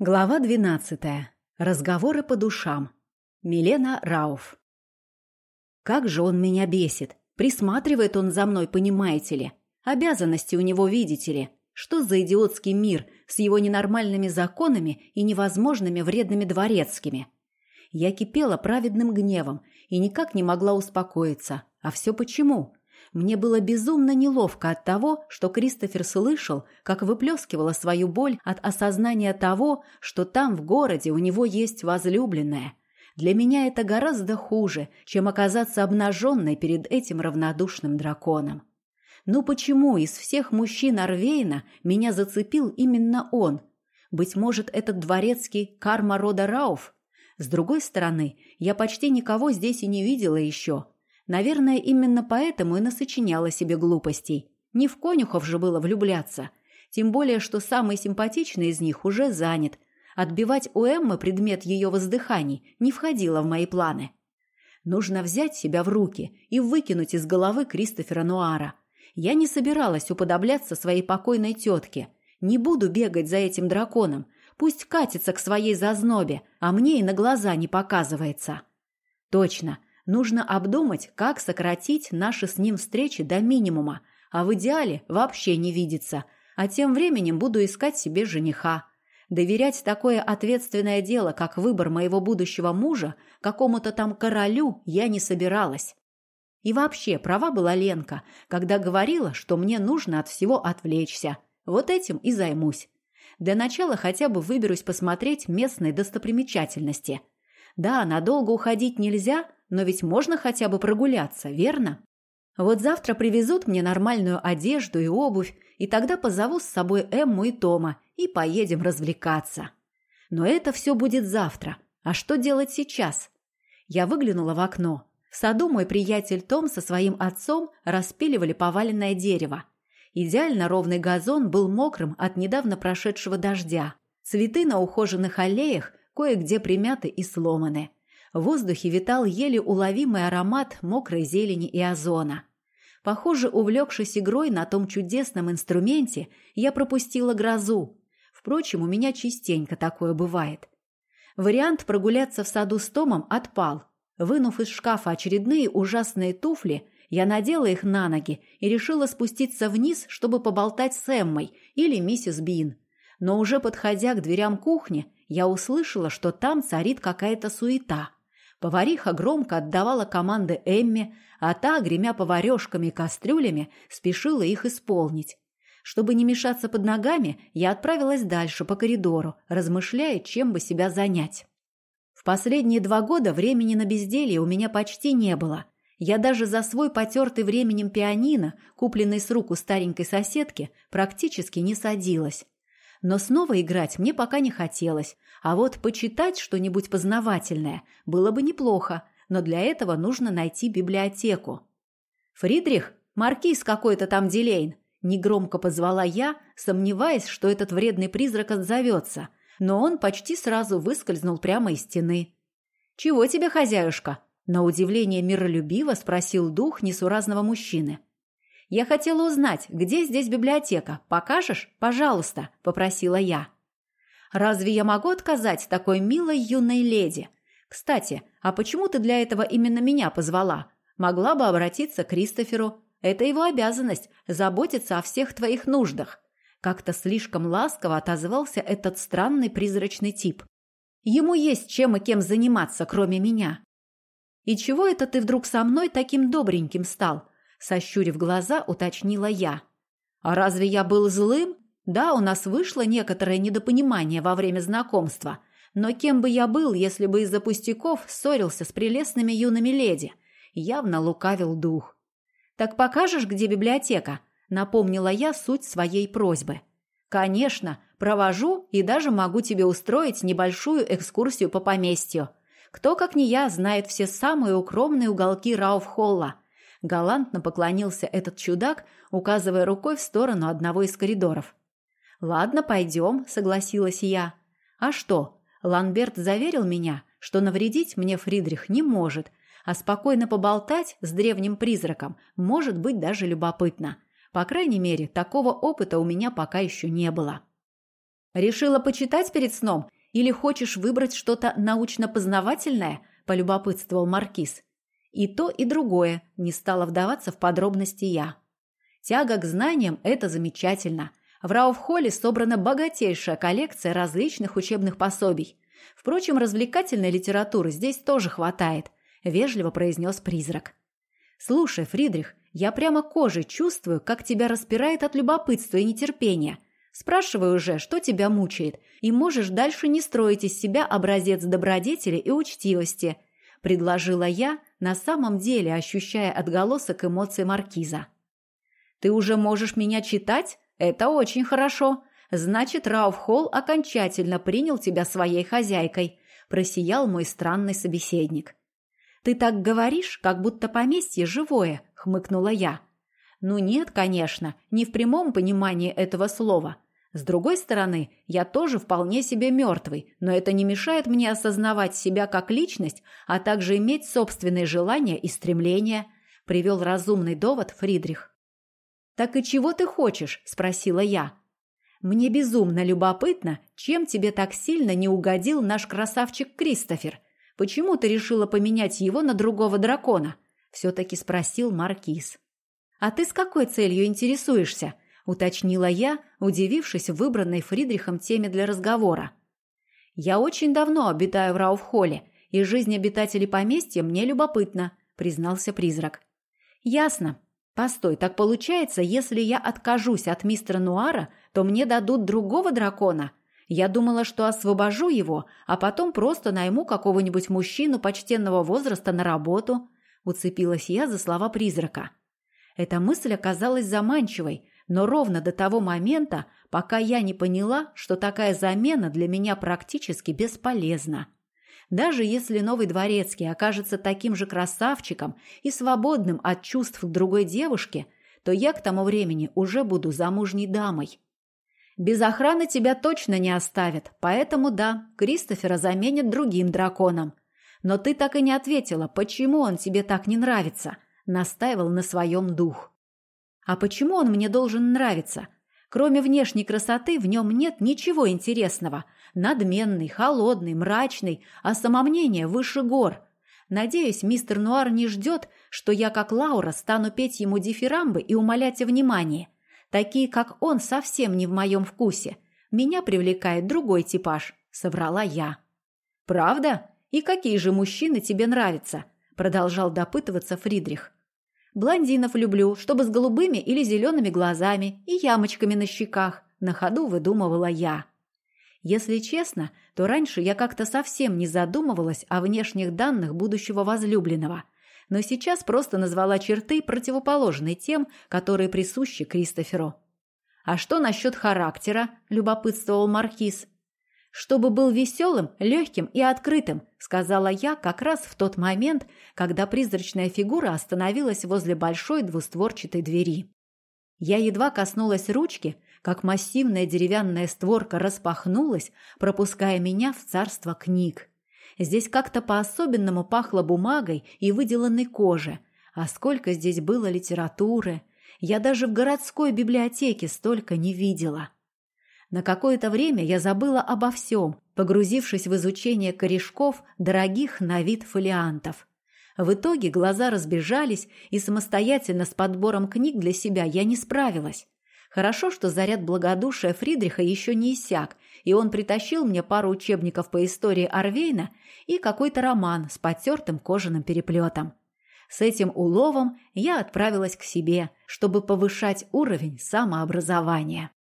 Глава двенадцатая. Разговоры по душам. Милена Рауф. Как же он меня бесит. Присматривает он за мной, понимаете ли. Обязанности у него, видите ли. Что за идиотский мир с его ненормальными законами и невозможными вредными дворецкими? Я кипела праведным гневом и никак не могла успокоиться. А все почему? Мне было безумно неловко от того, что Кристофер слышал, как выплескивала свою боль от осознания того, что там, в городе, у него есть возлюбленная. Для меня это гораздо хуже, чем оказаться обнаженной перед этим равнодушным драконом. Ну почему из всех мужчин Арвейна меня зацепил именно он? Быть может, этот дворецкий карма рода Рауф? С другой стороны, я почти никого здесь и не видела еще – Наверное, именно поэтому и насочиняла себе глупостей. Не в конюхов же было влюбляться. Тем более, что самый симпатичный из них уже занят. Отбивать у Эммы предмет ее воздыханий не входило в мои планы. Нужно взять себя в руки и выкинуть из головы Кристофера Нуара. Я не собиралась уподобляться своей покойной тетке. Не буду бегать за этим драконом. Пусть катится к своей зазнобе, а мне и на глаза не показывается. Точно, Нужно обдумать, как сократить наши с ним встречи до минимума, а в идеале вообще не видеться. А тем временем буду искать себе жениха. Доверять такое ответственное дело, как выбор моего будущего мужа, какому-то там королю я не собиралась. И вообще, права была Ленка, когда говорила, что мне нужно от всего отвлечься. Вот этим и займусь. Для начала хотя бы выберусь посмотреть местные достопримечательности. Да, надолго уходить нельзя, но ведь можно хотя бы прогуляться, верно? Вот завтра привезут мне нормальную одежду и обувь, и тогда позову с собой Эмму и Тома и поедем развлекаться. Но это все будет завтра. А что делать сейчас? Я выглянула в окно. В саду мой приятель Том со своим отцом распиливали поваленное дерево. Идеально ровный газон был мокрым от недавно прошедшего дождя. Цветы на ухоженных аллеях кое-где примяты и сломаны. В воздухе витал еле уловимый аромат мокрой зелени и озона. Похоже, увлекшись игрой на том чудесном инструменте, я пропустила грозу. Впрочем, у меня частенько такое бывает. Вариант прогуляться в саду с Томом отпал. Вынув из шкафа очередные ужасные туфли, я надела их на ноги и решила спуститься вниз, чтобы поболтать с Эммой или миссис Бин. Но уже подходя к дверям кухни, я услышала, что там царит какая-то суета. Повариха громко отдавала команды Эмме, а та, гремя поварешками и кастрюлями, спешила их исполнить. Чтобы не мешаться под ногами, я отправилась дальше по коридору, размышляя, чем бы себя занять. В последние два года времени на безделье у меня почти не было. Я даже за свой потертый временем пианино, купленный с рук у старенькой соседки, практически не садилась. Но снова играть мне пока не хотелось, а вот почитать что-нибудь познавательное было бы неплохо, но для этого нужно найти библиотеку. «Фридрих, маркиз какой-то там Дилейн!» Негромко позвала я, сомневаясь, что этот вредный призрак отзовется, но он почти сразу выскользнул прямо из стены. «Чего тебе, хозяюшка?» На удивление миролюбиво спросил дух несуразного мужчины. «Я хотела узнать, где здесь библиотека. Покажешь? Пожалуйста», — попросила я. «Разве я могу отказать такой милой юной леди? Кстати, а почему ты для этого именно меня позвала? Могла бы обратиться к Кристоферу. Это его обязанность – заботиться о всех твоих нуждах». Как-то слишком ласково отозвался этот странный призрачный тип. Ему есть чем и кем заниматься, кроме меня. «И чего это ты вдруг со мной таким добреньким стал?» Сощурив глаза, уточнила я. «А разве я был злым? Да, у нас вышло некоторое недопонимание во время знакомства. Но кем бы я был, если бы из-за пустяков ссорился с прелестными юными леди?» Явно лукавил дух. «Так покажешь, где библиотека?» Напомнила я суть своей просьбы. «Конечно, провожу и даже могу тебе устроить небольшую экскурсию по поместью. Кто, как не я, знает все самые укромные уголки Рауфхолла. Галантно поклонился этот чудак, указывая рукой в сторону одного из коридоров. «Ладно, пойдем», — согласилась я. «А что? Ланберт заверил меня, что навредить мне Фридрих не может, а спокойно поболтать с древним призраком может быть даже любопытно. По крайней мере, такого опыта у меня пока еще не было». Решила почитать перед сном или хочешь выбрать что-то научно-познавательное?» – полюбопытствовал Маркиз. И то, и другое, не стала вдаваться в подробности я. Тяга к знаниям – это замечательно. В Рауфхолле собрана богатейшая коллекция различных учебных пособий. Впрочем, развлекательной литературы здесь тоже хватает, вежливо произнес призрак. Слушай, Фридрих, я прямо кожей чувствую, как тебя распирает от любопытства и нетерпения. Спрашиваю уже, что тебя мучает, и можешь дальше не строить из себя образец добродетели и учтивости, предложила я, на самом деле ощущая отголосок эмоций маркиза. Ты уже можешь меня читать? Это очень хорошо. Значит, Рауф Холл окончательно принял тебя своей хозяйкой, просиял мой странный собеседник. Ты так говоришь, как будто поместье живое, хмыкнула я. Ну нет, конечно, не в прямом понимании этого слова. С другой стороны, я тоже вполне себе мертвый, но это не мешает мне осознавать себя как личность, а также иметь собственные желания и стремления, привел разумный довод Фридрих. «Так и чего ты хочешь?» – спросила я. «Мне безумно любопытно, чем тебе так сильно не угодил наш красавчик Кристофер. Почему ты решила поменять его на другого дракона?» – все-таки спросил Маркиз. «А ты с какой целью интересуешься?» – уточнила я, удивившись выбранной Фридрихом теме для разговора. «Я очень давно обитаю в Рауфхолле, и жизнь обитателей поместья мне любопытна», – признался призрак. «Ясно. Постой, так получается, если я откажусь от мистера Нуара, то мне дадут другого дракона? Я думала, что освобожу его, а потом просто найму какого-нибудь мужчину почтенного возраста на работу. Уцепилась я за слова призрака. Эта мысль оказалась заманчивой, но ровно до того момента, пока я не поняла, что такая замена для меня практически бесполезна. Даже если новый дворецкий окажется таким же красавчиком и свободным от чувств к другой девушке, то я к тому времени уже буду замужней дамой. Без охраны тебя точно не оставят, поэтому да, Кристофера заменят другим драконом. Но ты так и не ответила, почему он тебе так не нравится, настаивал на своем дух. А почему он мне должен нравиться? Кроме внешней красоты в нем нет ничего интересного – Надменный, холодный, мрачный, а самомнение выше гор. Надеюсь, мистер Нуар не ждет, что я, как Лаура, стану петь ему дифирамбы и умолять о внимании. Такие, как он, совсем не в моем вкусе. Меня привлекает другой типаж, соврала я. Правда? И какие же мужчины тебе нравятся? Продолжал допытываться Фридрих. Блондинов люблю, чтобы с голубыми или зелеными глазами и ямочками на щеках. На ходу выдумывала я. Если честно, то раньше я как-то совсем не задумывалась о внешних данных будущего возлюбленного, но сейчас просто назвала черты, противоположные тем, которые присущи Кристоферу. «А что насчет характера?» – любопытствовал Маркиз. «Чтобы был веселым, легким и открытым», – сказала я как раз в тот момент, когда призрачная фигура остановилась возле большой двустворчатой двери. Я едва коснулась ручки, как массивная деревянная створка распахнулась, пропуская меня в царство книг. Здесь как-то по-особенному пахло бумагой и выделанной кожей. А сколько здесь было литературы! Я даже в городской библиотеке столько не видела. На какое-то время я забыла обо всем, погрузившись в изучение корешков дорогих на вид фолиантов. В итоге глаза разбежались, и самостоятельно с подбором книг для себя я не справилась. Хорошо, что заряд благодушия Фридриха еще не иссяк, и он притащил мне пару учебников по истории Арвейна и какой-то роман с потертым кожаным переплетом. С этим уловом я отправилась к себе, чтобы повышать уровень самообразования.